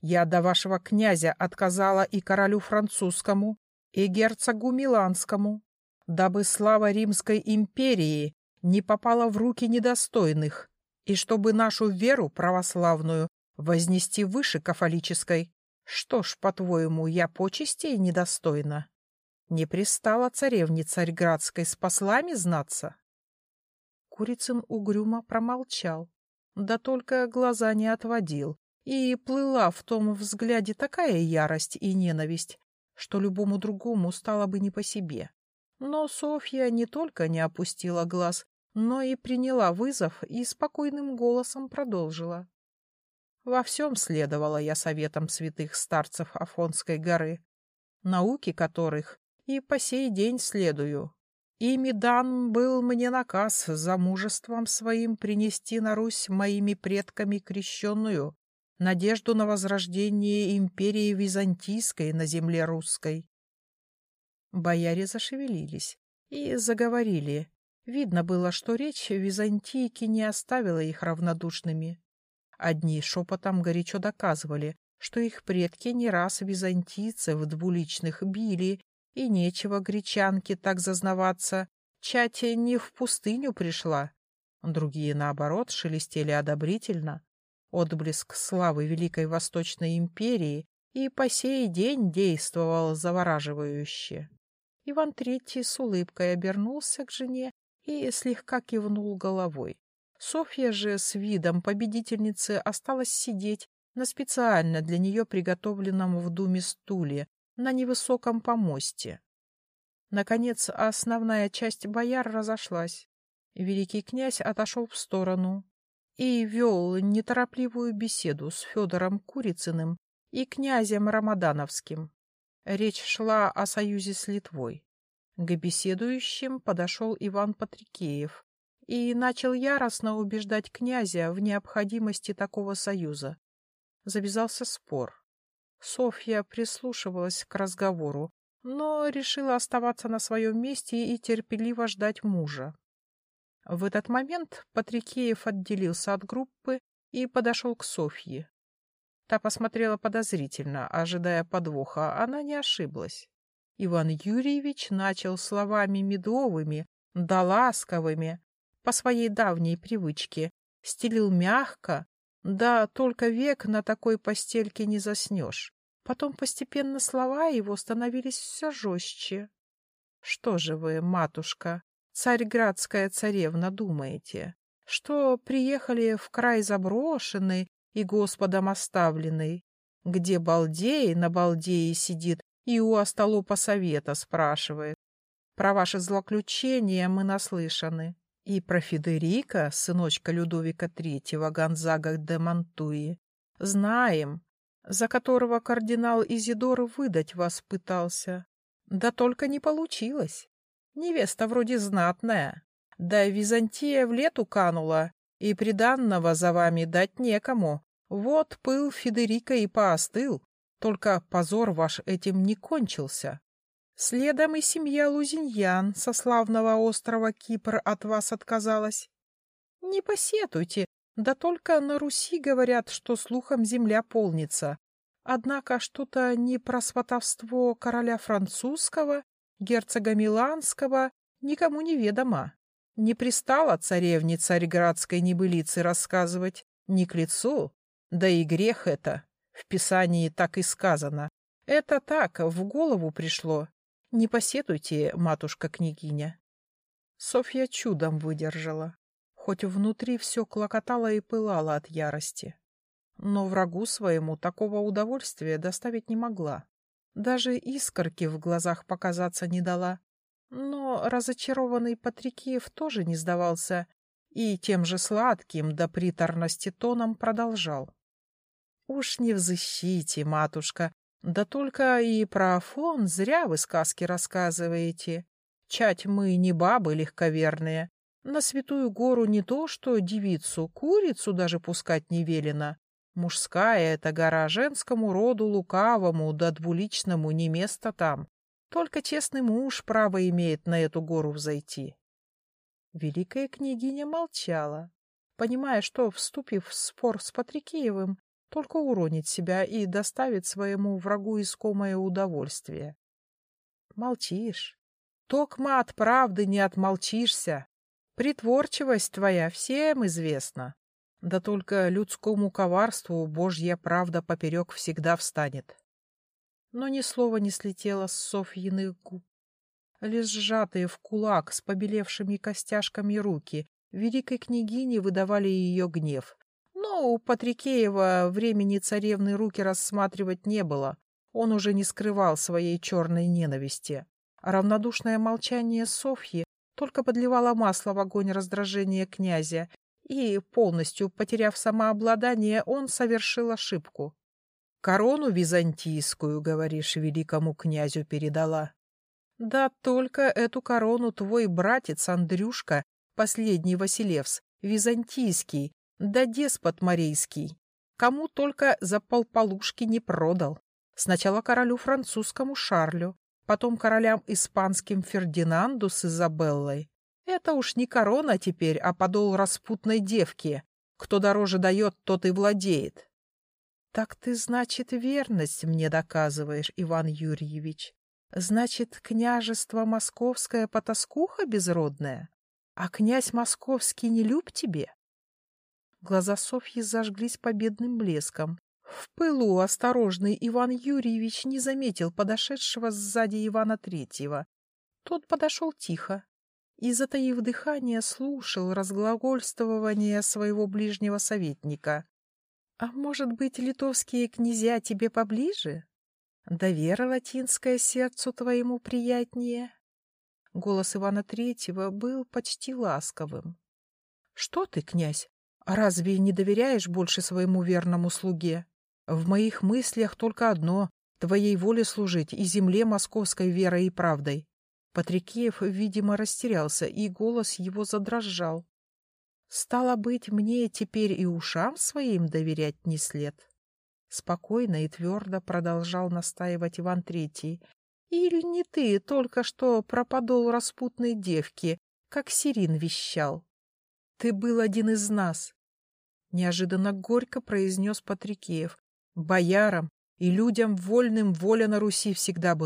Я до вашего князя отказала и королю французскому, и герцогу миланскому, дабы слава Римской империи не попала в руки недостойных, и чтобы нашу веру православную вознести выше кафолической. Что ж, по-твоему, я почестей недостойна? Не пристала царевне царьградской с послами знаться? Курицын угрюмо промолчал, да только глаза не отводил, и плыла в том взгляде такая ярость и ненависть, что любому другому стало бы не по себе. Но Софья не только не опустила глаз, но и приняла вызов и спокойным голосом продолжила. Во всем следовала я советам святых старцев Афонской горы, науки которых и по сей день следую. Ими дан был мне наказ за мужеством своим принести на Русь моими предками крещенную надежду на возрождение империи Византийской на земле русской. Бояре зашевелились и заговорили, Видно было, что речь византийки не оставила их равнодушными. Одни шепотом горячо доказывали, что их предки не раз византийцев двуличных били, и нечего гречанке так зазнаваться, чати не в пустыню пришла. Другие, наоборот, шелестели одобрительно. Отблеск славы Великой Восточной империи и по сей день действовал завораживающе. Иван Третий с улыбкой обернулся к жене и слегка кивнул головой. Софья же с видом победительницы осталась сидеть на специально для нее приготовленном в думе стуле на невысоком помосте. Наконец, основная часть бояр разошлась. Великий князь отошел в сторону и вел неторопливую беседу с Федором Курицыным и князем Рамадановским. Речь шла о союзе с Литвой. К беседующим подошел Иван Патрикеев и начал яростно убеждать князя в необходимости такого союза. Завязался спор. Софья прислушивалась к разговору, но решила оставаться на своем месте и терпеливо ждать мужа. В этот момент Патрикеев отделился от группы и подошел к Софье. Та посмотрела подозрительно, ожидая подвоха. Она не ошиблась. Иван Юрьевич начал словами медовыми, да ласковыми, по своей давней привычке, стелил мягко, да только век на такой постельке не заснешь. Потом постепенно слова его становились все жестче. Что же вы, матушка, царьградская царевна, думаете, что приехали в край заброшенный и Господом оставленный, где балдей на балдее сидит и у остолопа совета спрашивает. Про ваши злоключения мы наслышаны. И про Федерика, сыночка Людовика III Гонзага де Мантуи, знаем, за которого кардинал Изидор выдать вас пытался. Да только не получилось. Невеста вроде знатная. Да Византия в лету канула, и приданного за вами дать некому. Вот пыл Федерика и поостыл, только позор ваш этим не кончился. Следом и семья Лузиньян со славного острова Кипр от вас отказалась. Не посетуйте, да только на Руси говорят, что слухом земля полнится. Однако что-то не про сватовство короля французского, герцога Миланского никому не ведомо. Не пристало царевне царьградской небылицы рассказывать, не к лицу, да и грех это. В Писании так и сказано. Это так, в голову пришло. Не посетуйте, матушка-княгиня. Софья чудом выдержала, хоть внутри все клокотало и пылало от ярости. Но врагу своему такого удовольствия доставить не могла. Даже искорки в глазах показаться не дала. Но разочарованный Патрикеев тоже не сдавался и тем же сладким до приторности тоном продолжал. Уж не в защите, матушка. Да только и про Афон зря вы сказки рассказываете. Чать мы не бабы легковерные. На святую гору не то, что девицу, курицу даже пускать не велено. Мужская эта гора женскому роду лукавому да двуличному не место там. Только честный муж право имеет на эту гору взойти. Великая княгиня молчала, понимая, что, вступив в спор с Патрикеевым, только уронит себя и доставит своему врагу искомое удовольствие. Молчишь. Токма от правды не отмолчишься. Притворчивость твоя всем известна. Да только людскому коварству Божья правда поперек всегда встанет. Но ни слова не слетело с Софьиных губ. Лишь сжатые в кулак с побелевшими костяшками руки великой княгини выдавали ее гнев. Но у Патрикеева времени царевны руки рассматривать не было. Он уже не скрывал своей черной ненависти. Равнодушное молчание Софьи только подливало масло в огонь раздражения князя, и, полностью потеряв самообладание, он совершил ошибку. «Корону византийскую, говоришь, великому князю передала?» «Да только эту корону твой братец Андрюшка, последний Василевс, византийский, да деспот морейский, кому только за полполушки не продал. Сначала королю французскому Шарлю, потом королям испанским Фердинанду с Изабеллой. Это уж не корона теперь, а подол распутной девки. Кто дороже дает, тот и владеет. Так ты, значит, верность мне доказываешь, Иван Юрьевич. Значит, княжество московское потаскуха безродная? А князь московский не люб тебе? Глаза Софьи зажглись победным блеском. В пылу осторожный Иван Юрьевич не заметил подошедшего сзади Ивана Третьего. Тот подошел тихо и, затаив дыхание, слушал разглагольствование своего ближнего советника. — А может быть, литовские князья тебе поближе? Да вера латинская сердцу твоему приятнее? Голос Ивана Третьего был почти ласковым. — Что ты, князь, разве не доверяешь больше своему верному слуге? В моих мыслях только одно — твоей воле служить и земле московской верой и правдой. Патрикеев, видимо, растерялся, и голос его задрожал. Стало быть, мне теперь и ушам своим доверять не след. Спокойно и твердо продолжал настаивать Иван Третий. Или не ты только что пропадол распутной девки, как Сирин вещал? Ты был один из нас. Неожиданно горько произнес Патрикеев, Боярам и людям вольным воля на Руси всегда была.